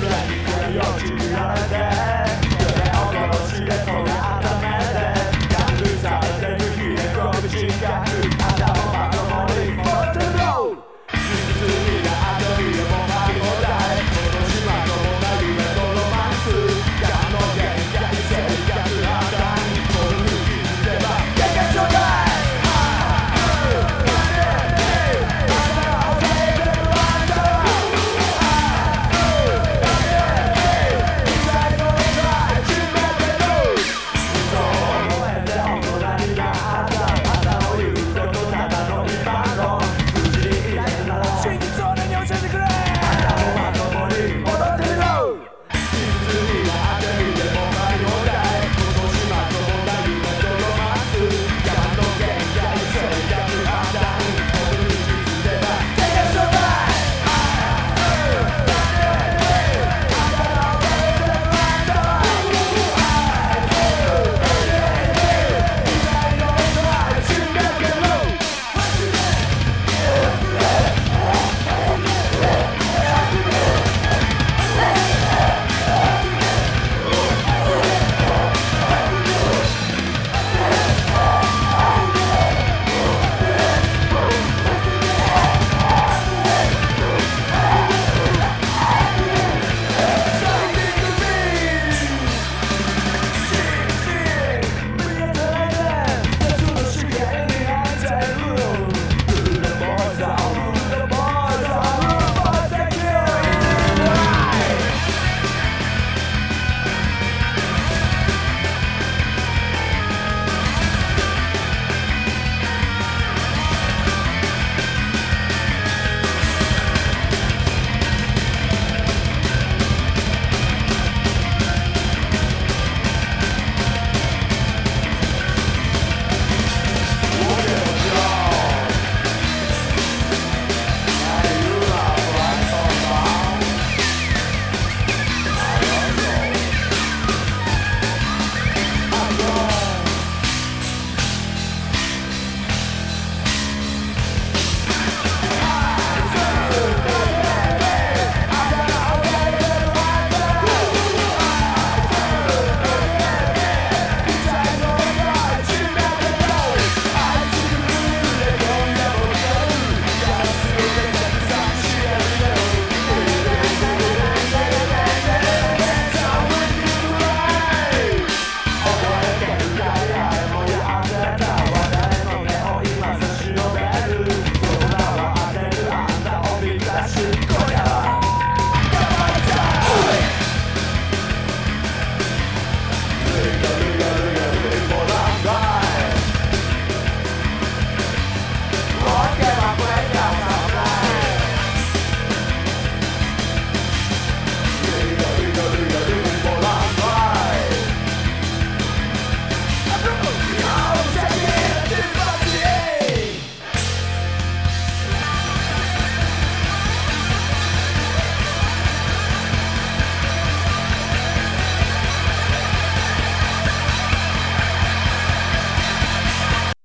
black, black, black, black, black, black, black,